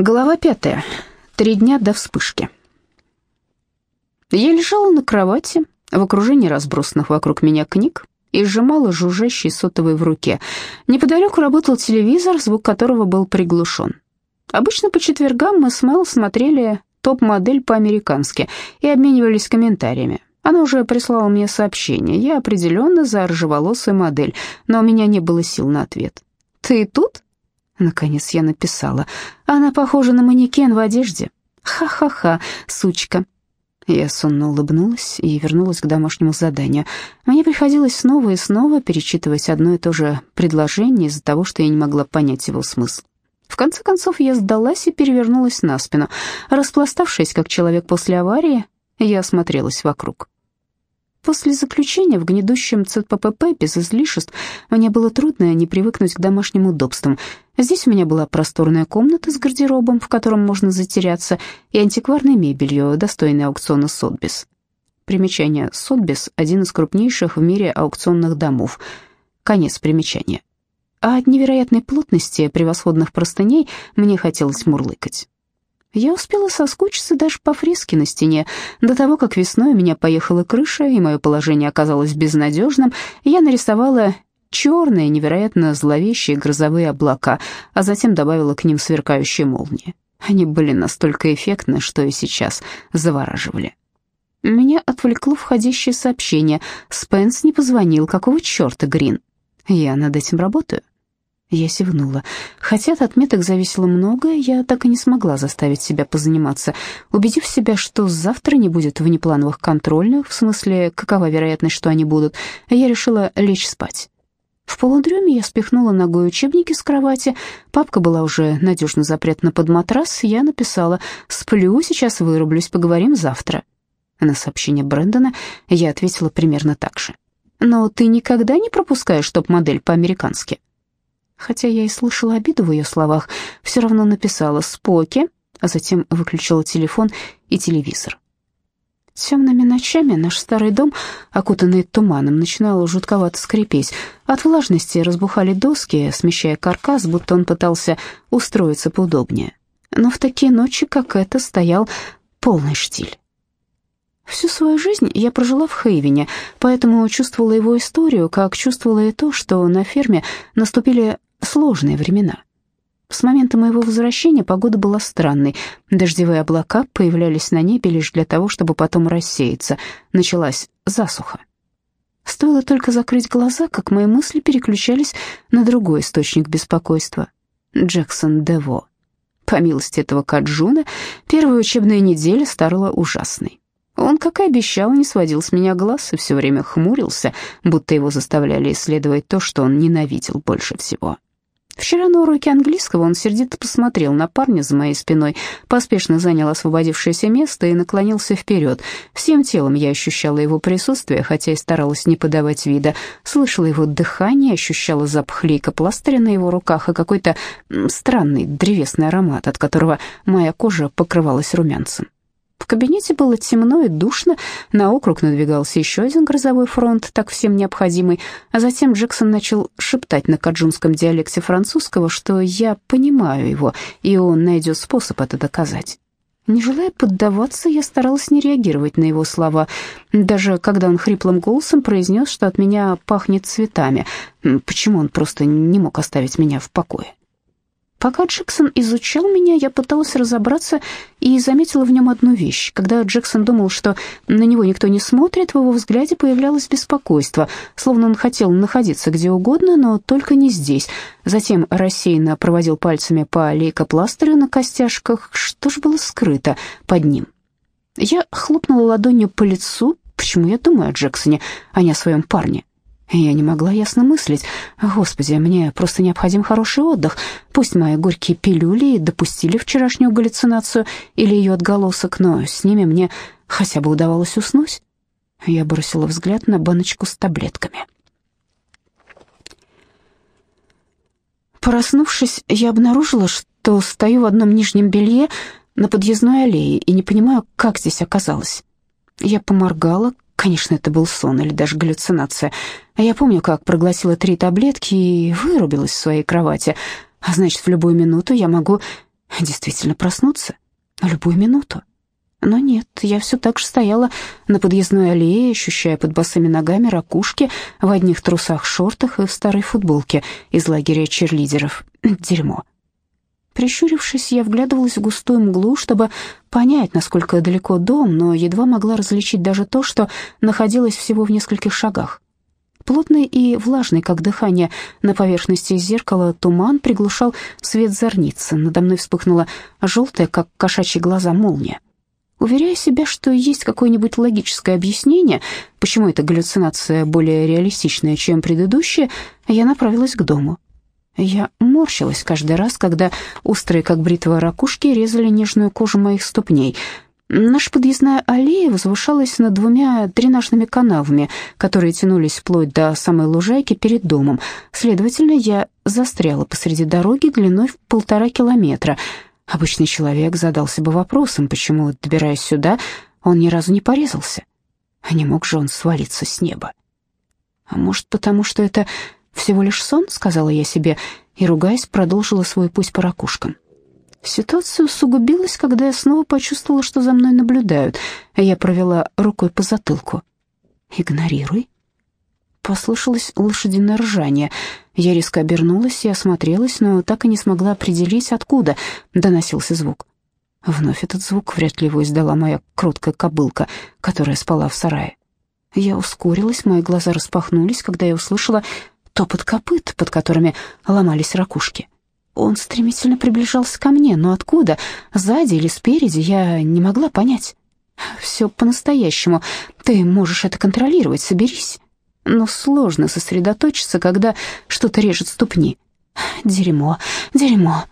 Глава пятая. Три дня до вспышки. Я лежала на кровати в окружении разбросанных вокруг меня книг и сжимала жужжащий сотовый в руке. Неподалеку работал телевизор, звук которого был приглушен. Обычно по четвергам мы с Мэл смотрели топ-модель по-американски и обменивались комментариями. Она уже прислала мне сообщение. Я определенно за рыжеволосую модель, но у меня не было сил на ответ. «Ты тут?» Наконец я написала. Она похожа на манекен в одежде. Ха-ха-ха, сучка. Я сонно улыбнулась и вернулась к домашнему заданию. Мне приходилось снова и снова перечитывать одно и то же предложение из-за того, что я не могла понять его смысл. В конце концов я сдалась и перевернулась на спину. Распластавшись, как человек после аварии, я осмотрелась вокруг. После заключения в гнедущем ЦППП без излишеств мне было трудно не привыкнуть к домашним удобствам. Здесь у меня была просторная комната с гардеробом, в котором можно затеряться, и антикварной мебелью, достойной аукциона Сотбис. Примечание. Сотбис – один из крупнейших в мире аукционных домов. Конец примечания. А от невероятной плотности превосходных простыней мне хотелось мурлыкать. Я успела соскучиться даже по фреске на стене. До того, как весной у меня поехала крыша, и мое положение оказалось безнадежным, я нарисовала черные, невероятно зловещие грозовые облака, а затем добавила к ним сверкающие молнии. Они были настолько эффектны, что и сейчас завораживали. Меня отвлекло входящее сообщение. Спенс не позвонил. Какого черта, Грин? Я над этим работаю. Я севнула. Хотя от отметок зависело многое, я так и не смогла заставить себя позаниматься. Убедив себя, что завтра не будет внеплановых контрольных, в смысле, какова вероятность, что они будут, я решила лечь спать. В полудреме я спихнула ногой учебники с кровати. Папка была уже надежно запрятана под матрас. Я написала «Сплю, сейчас вырублюсь, поговорим завтра». На сообщение Брэндона я ответила примерно так же. «Но ты никогда не пропускаешь топ-модель по-американски?» Хотя я и слышала обиду в ее словах, все равно написала «Споки», а затем выключила телефон и телевизор. Темными ночами наш старый дом, окутанный туманом, начинал жутковато скрипеть. От влажности разбухали доски, смещая каркас, будто он пытался устроиться поудобнее. Но в такие ночи, как эта, стоял полный штиль. Всю свою жизнь я прожила в Хейвене, поэтому чувствовала его историю, как чувствовала и то, что на ферме наступили сложные времена. С момента моего возвращения погода была странной. Дождевые облака появлялись на небе лишь для того, чтобы потом рассеяться. Началась засуха. Стоило только закрыть глаза, как мои мысли переключались на другой источник беспокойства. Джексон Дево. По милости этого Каджуна, первая учебная неделя стала ужасной. Он, как и обещал, не сводил с меня глаз и все время хмурился, будто его заставляли исследовать то, что он ненавидел больше всего. Вчера на уроке английского он сердито посмотрел на парня за моей спиной, поспешно занял освободившееся место и наклонился вперед. Всем телом я ощущала его присутствие, хотя и старалась не подавать вида. Слышала его дыхание, ощущала запах лейкопластыря на его руках и какой-то странный древесный аромат, от которого моя кожа покрывалась румянцем. В кабинете было темно и душно, на округ надвигался еще один грозовой фронт, так всем необходимый, а затем Джексон начал шептать на каджунском диалекте французского, что я понимаю его, и он найдет способ это доказать. Не желая поддаваться, я старалась не реагировать на его слова, даже когда он хриплым голосом произнес, что от меня пахнет цветами. Почему он просто не мог оставить меня в покое? Пока Джексон изучал меня, я пыталась разобраться и заметила в нем одну вещь. Когда Джексон думал, что на него никто не смотрит, в его взгляде появлялось беспокойство, словно он хотел находиться где угодно, но только не здесь. Затем рассеянно проводил пальцами по лейкопластырю на костяшках. Что же было скрыто под ним? Я хлопнула ладонью по лицу. Почему я думаю о Джексоне, а не о своем парне? Я не могла ясно мыслить. Господи, мне просто необходим хороший отдых. Пусть мои горькие пилюли допустили вчерашнюю галлюцинацию или ее отголосок, но с ними мне хотя бы удавалось уснуть. Я бросила взгляд на баночку с таблетками. Проснувшись, я обнаружила, что стою в одном нижнем белье на подъездной аллее и не понимаю, как здесь оказалось. Я поморгала, Конечно, это был сон или даже галлюцинация. А я помню, как проглотила три таблетки и вырубилась в своей кровати. А значит, в любую минуту я могу Действительно проснуться? Любую минуту. Но нет, я все так же стояла на подъездной аллее, ощущая под босыми ногами ракушки в одних трусах-шортах и в старой футболке из лагеря черлидеров. Дерьмо. Прищурившись, я вглядывалась в густую мглу, чтобы понять, насколько далеко дом, но едва могла различить даже то, что находилось всего в нескольких шагах. Плотный и влажный, как дыхание, на поверхности зеркала туман приглушал свет зорницы. Надо мной вспыхнула желтая, как кошачьи глаза, молния. Уверяя себя, что есть какое-нибудь логическое объяснение, почему эта галлюцинация более реалистичная, чем предыдущая, я направилась к дому. Я морщилась каждый раз, когда острые, как бритва, ракушки резали нежную кожу моих ступней. Наша подъездная аллея возвышалась над двумя дренажными канавами, которые тянулись вплоть до самой лужайки перед домом. Следовательно, я застряла посреди дороги длиной в полтора километра — Обычный человек задался бы вопросом, почему, добираясь сюда, он ни разу не порезался. А не мог же он свалиться с неба? А может, потому что это всего лишь сон, сказала я себе, и, ругаясь, продолжила свой путь по ракушкам. Ситуация усугубилась, когда я снова почувствовала, что за мной наблюдают. Я провела рукой по затылку. «Игнорируй», послышалось лошадиное ржание. Я резко обернулась и осмотрелась, но так и не смогла определить, откуда доносился звук. Вновь этот звук вряд ли его издала моя кроткая кобылка, которая спала в сарае. Я ускорилась, мои глаза распахнулись, когда я услышала топот копыт, под которыми ломались ракушки. Он стремительно приближался ко мне, но откуда, сзади или спереди, я не могла понять. «Все по-настоящему. Ты можешь это контролировать, соберись» но сложно сосредоточиться, когда что-то режет ступни. Дерьмо, дерьмо.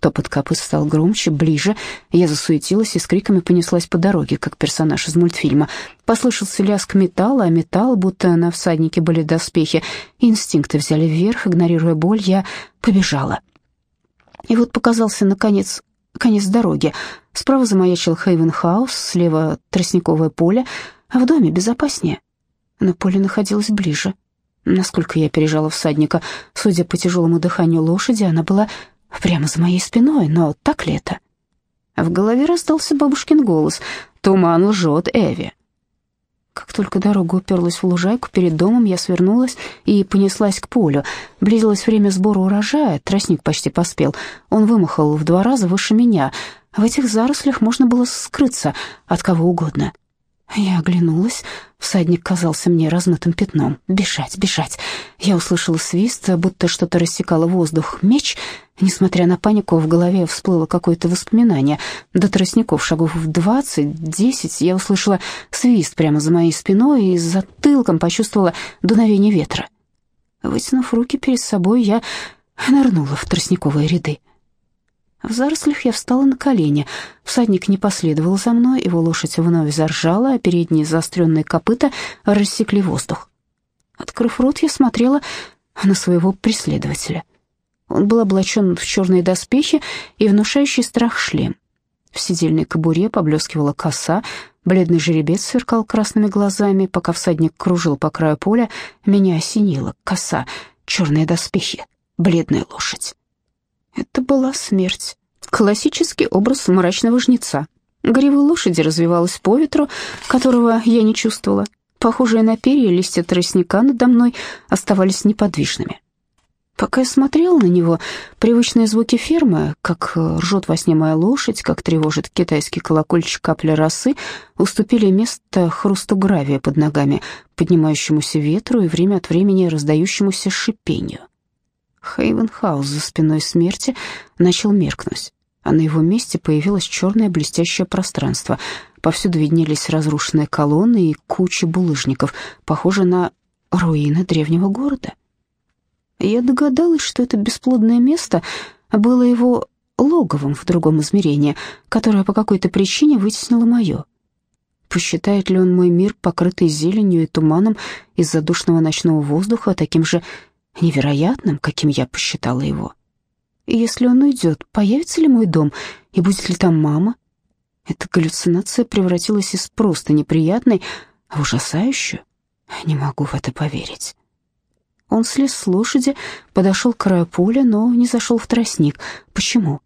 Топот копыт стал громче, ближе. Я засуетилась и с криками понеслась по дороге, как персонаж из мультфильма. Послышался лязг металла, а металл, будто на всаднике были доспехи. Инстинкты взяли вверх, игнорируя боль, я побежала. И вот показался, наконец, конец дороги. Справа замаячил Хейвен Хаус, слева тростниковое поле, а в доме безопаснее но поле находилось ближе. Насколько я пережала всадника, судя по тяжелому дыханию лошади, она была прямо за моей спиной, но так ли это? В голове раздался бабушкин голос. «Туман лжет, Эви». Как только дорога уперлась в лужайку перед домом, я свернулась и понеслась к полю. Близилось время сбора урожая, тростник почти поспел. Он вымахал в два раза выше меня. В этих зарослях можно было скрыться от кого угодно. Я оглянулась. Всадник казался мне размытым пятном. Бежать, бежать. Я услышала свист, будто что-то рассекало воздух. Меч. Несмотря на панику, в голове всплыло какое-то воспоминание. До тростников шагов в двадцать, десять я услышала свист прямо за моей спиной и затылком почувствовала дуновение ветра. Вытянув руки перед собой, я нырнула в тростниковые ряды. В зарослях я встала на колени. Всадник не последовал за мной, его лошадь вновь заржала, а передние заостренные копыта рассекли воздух. Открыв рот, я смотрела на своего преследователя. Он был облачен в черные доспехи и внушающий страх шлем. В сидельной кобуре поблескивала коса, бледный жеребец сверкал красными глазами, пока всадник кружил по краю поля, меня осенило. Коса, черные доспехи, бледная лошадь. Это была смерть. Классический образ мрачного жнеца. Грива лошади развивалась по ветру, которого я не чувствовала. Похожие на перья листья тростника надо мной оставались неподвижными. Пока я смотрела на него, привычные звуки фермы, как ржет во сне моя лошадь, как тревожит китайский колокольчик капля росы, уступили место хрусту гравия под ногами, поднимающемуся ветру и время от времени раздающемуся шипению. Хейвенхаус за спиной смерти начал меркнуть, а на его месте появилось черное блестящее пространство. Повсюду виднелись разрушенные колонны и куча булыжников, похожие на руины древнего города. Я догадалась, что это бесплодное место было его логовом в другом измерении, которое по какой-то причине вытеснило мое. Посчитает ли он мой мир, покрытый зеленью и туманом из-за душного ночного воздуха, таким же невероятным, каким я посчитала его. И если он уйдет, появится ли мой дом, и будет ли там мама? Эта галлюцинация превратилась из просто неприятной в ужасающую. Не могу в это поверить. Он слез с лошади, подошел к краю поля, но не зашел в тростник. Почему?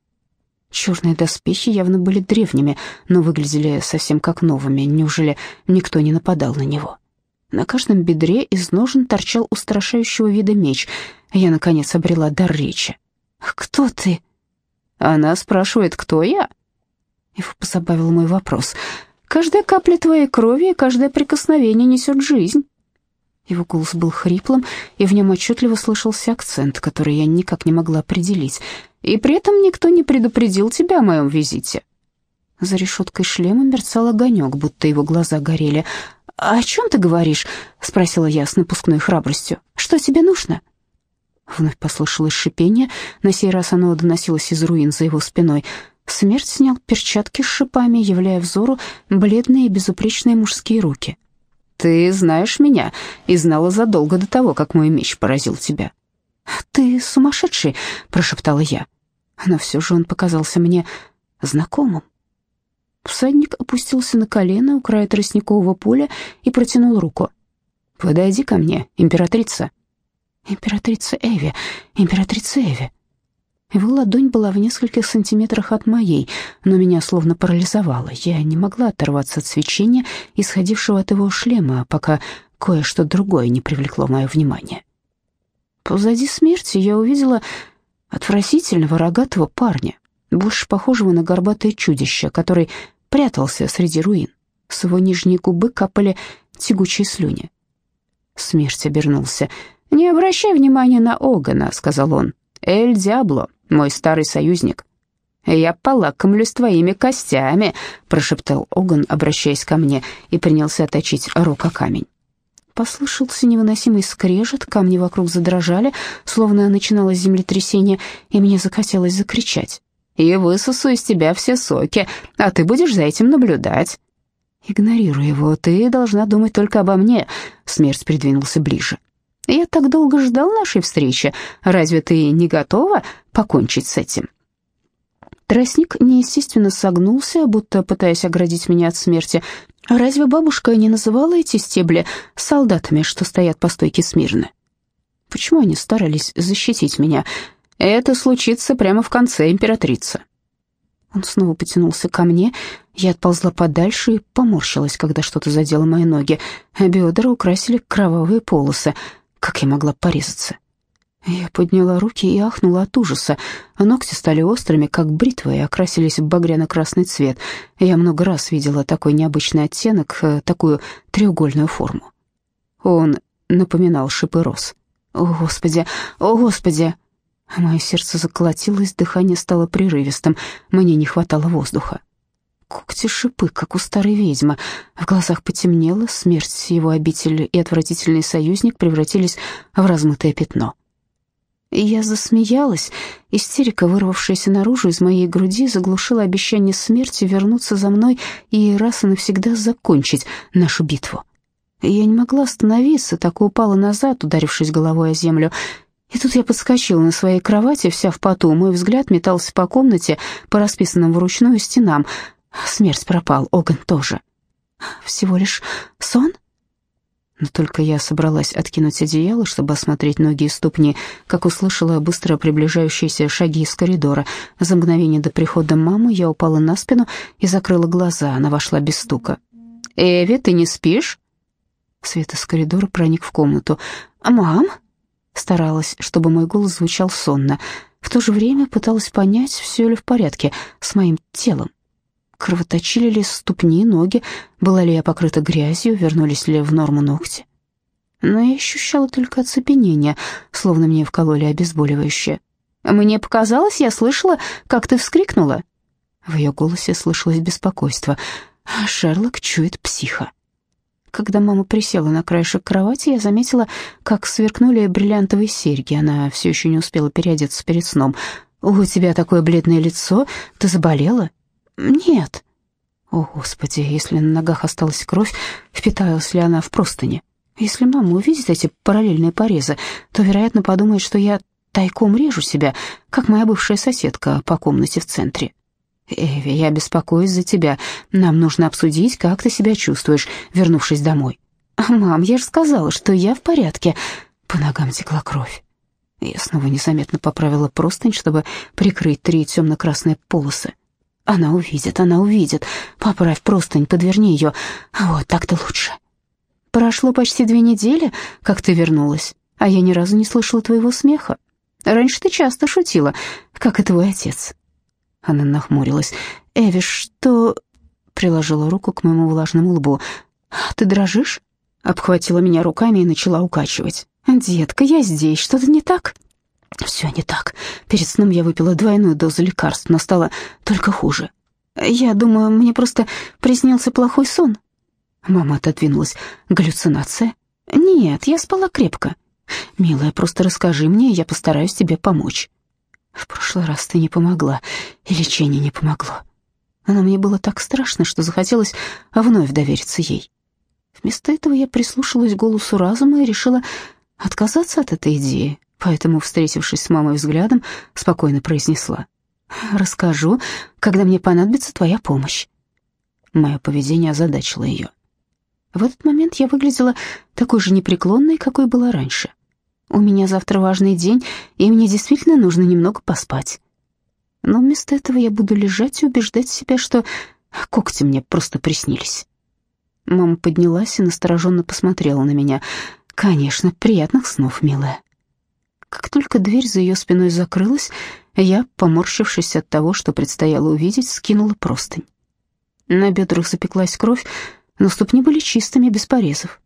Черные доспехи явно были древними, но выглядели совсем как новыми. Неужели никто не нападал на него? На каждом бедре из ножен торчал устрашающего вида меч. Я, наконец, обрела дар речи. «Кто ты?» Она спрашивает, кто я? Его позабавил мой вопрос. «Каждая капля твоей крови и каждое прикосновение несет жизнь». Его голос был хриплым, и в нем отчетливо слышался акцент, который я никак не могла определить. «И при этом никто не предупредил тебя о моем визите». За решеткой шлема мерцал огонек, будто его глаза горели. «О чем ты говоришь?» — спросила я с напускной храбростью. «Что тебе нужно?» Вновь послышалось шипение, на сей раз оно доносилось из руин за его спиной. Смерть снял перчатки с шипами, являя взору бледные и безупречные мужские руки. «Ты знаешь меня и знала задолго до того, как мой меч поразил тебя». «Ты сумасшедший», — прошептала я. Но все же он показался мне знакомым. Всадник опустился на колено у края тростникового поля и протянул руку. «Подойди ко мне, императрица». «Императрица Эви, императрица Эви». Его ладонь была в нескольких сантиметрах от моей, но меня словно парализовало. Я не могла оторваться от свечения, исходившего от его шлема, пока кое-что другое не привлекло мое внимание. Позади смерти я увидела отвратительного рогатого парня, больше похожего на горбатое чудище, который прятался среди руин. С его нижней губы капали тягучие слюни. Смерть обернулся. «Не обращай внимания на Огана», — сказал он. «Эль Диабло, мой старый союзник». «Я полакомлюсь твоими костями», — прошептал Оган, обращаясь ко мне, и принялся точить рука камень. Послышался невыносимый скрежет, камни вокруг задрожали, словно начиналось землетрясение, и мне захотелось закричать. «И высосу из тебя все соки, а ты будешь за этим наблюдать». «Игнорируй его, ты должна думать только обо мне», — смерть придвинулся ближе. Я так долго ждал нашей встречи. Разве ты не готова покончить с этим?» Тростник неестественно согнулся, будто пытаясь оградить меня от смерти. Разве бабушка не называла эти стебли солдатами, что стоят по стойке смирно? Почему они старались защитить меня? Это случится прямо в конце, императрица. Он снова потянулся ко мне, я отползла подальше и поморщилась, когда что-то задело мои ноги. Бедра украсили кровавые полосы — как я могла порезаться? Я подняла руки и ахнула от ужаса. Ногти стали острыми, как бритвы, и окрасились в багряно-красный цвет. Я много раз видела такой необычный оттенок, э, такую треугольную форму. Он напоминал шипы роз. «О, Господи! О, Господи!» Мое сердце заколотилось, дыхание стало прерывистым, мне не хватало воздуха. Когти-шипы, как у старой ведьмы. В глазах потемнело, смерть его обитель и отвратительный союзник превратились в размытое пятно. Я засмеялась. Истерика, вырвавшаяся наружу из моей груди, заглушила обещание смерти вернуться за мной и раз и навсегда закончить нашу битву. Я не могла остановиться, так и упала назад, ударившись головой о землю. И тут я подскочила на своей кровати, вся в поту. Мой взгляд метался по комнате, по расписанным вручную стенам. Смерть пропал, Оган тоже. Всего лишь сон? Но только я собралась откинуть одеяло, чтобы осмотреть ноги и ступни, как услышала быстро приближающиеся шаги из коридора. За мгновение до прихода мамы я упала на спину и закрыла глаза. Она вошла без стука. «Эви, ты не спишь?» Свет из коридора проник в комнату. «Мам?» Старалась, чтобы мой голос звучал сонно. В то же время пыталась понять, все ли в порядке с моим телом. Кровоточили ли ступни, ноги, была ли я покрыта грязью, вернулись ли в норму ногти. Но я ощущала только оцепенение, словно мне вкололи обезболивающее. «Мне показалось, я слышала, как ты вскрикнула». В ее голосе слышалось беспокойство. «Шерлок чует психа». Когда мама присела на краешек кровати, я заметила, как сверкнули бриллиантовые серьги. Она все еще не успела переодеться перед сном. «У тебя такое бледное лицо. Ты заболела?» «Нет». О, Господи, если на ногах осталась кровь, впиталась ли она в простыни? Если мама увидит эти параллельные порезы, то, вероятно, подумает, что я тайком режу себя, как моя бывшая соседка по комнате в центре. «Эви, я беспокоюсь за тебя. Нам нужно обсудить, как ты себя чувствуешь, вернувшись домой». «Мам, я же сказала, что я в порядке». По ногам текла кровь. Я снова незаметно поправила простынь, чтобы прикрыть три темно-красные полосы. Она увидит, она увидит. Поправь простынь, подверни ее. Вот так-то лучше. Прошло почти две недели, как ты вернулась, а я ни разу не слышала твоего смеха. Раньше ты часто шутила, как и твой отец. Она нахмурилась. Эви, что... Приложила руку к моему влажному лбу. Ты дрожишь? Обхватила меня руками и начала укачивать. «Детка, я здесь. Что-то не так?» «Все не так. Перед сном я выпила двойную дозу лекарств, но стало только хуже. Я думаю, мне просто приснился плохой сон». Мама отодвинулась. «Галлюцинация?» «Нет, я спала крепко. Милая, просто расскажи мне, я постараюсь тебе помочь». «В прошлый раз ты не помогла, и лечение не помогло». Но мне было так страшно, что захотелось вновь довериться ей. Вместо этого я прислушалась к голосу разума и решила отказаться от этой идеи, поэтому, встретившись с мамой взглядом, спокойно произнесла. «Расскажу, когда мне понадобится твоя помощь». Мое поведение озадачило ее. В этот момент я выглядела такой же непреклонной, какой была раньше. У меня завтра важный день, и мне действительно нужно немного поспать. Но вместо этого я буду лежать и убеждать себя, что когти мне просто приснились. Мама поднялась и настороженно посмотрела на меня. «Конечно, приятных снов, милая». Как только дверь за ее спиной закрылась, я, поморщившись от того, что предстояло увидеть, скинула простынь. На бедрах запеклась кровь, но ступни были чистыми, без порезов.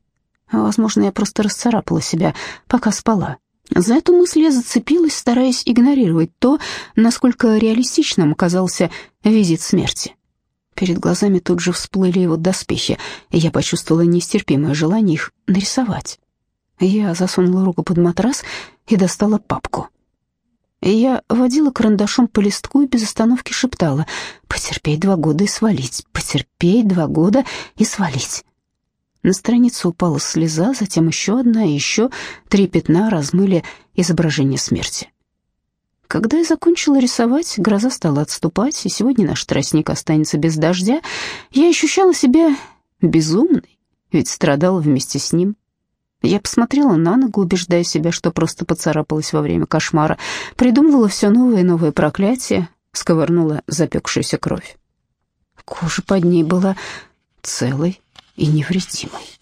Возможно, я просто расцарапала себя, пока спала. За эту мысль я зацепилась, стараясь игнорировать то, насколько реалистичным оказался визит смерти. Перед глазами тут же всплыли его доспехи, и я почувствовала нестерпимое желание их нарисовать. Я засунула руку под матрас и достала папку. Я водила карандашом по листку и без остановки шептала «Потерпеть два года и свалить, потерпеть два года и свалить». На страницу упала слеза, затем еще одна, и еще три пятна размыли изображение смерти. Когда я закончила рисовать, гроза стала отступать, и сегодня наш тростник останется без дождя, я ощущала себя безумной, ведь страдала вместе с ним. Я посмотрела на ногу, убеждая себя, что просто поцарапалась во время кошмара, придумывала все новые и новые проклятия, сковырнула запекшуюся кровь. Кожа под ней была целой и невредимой.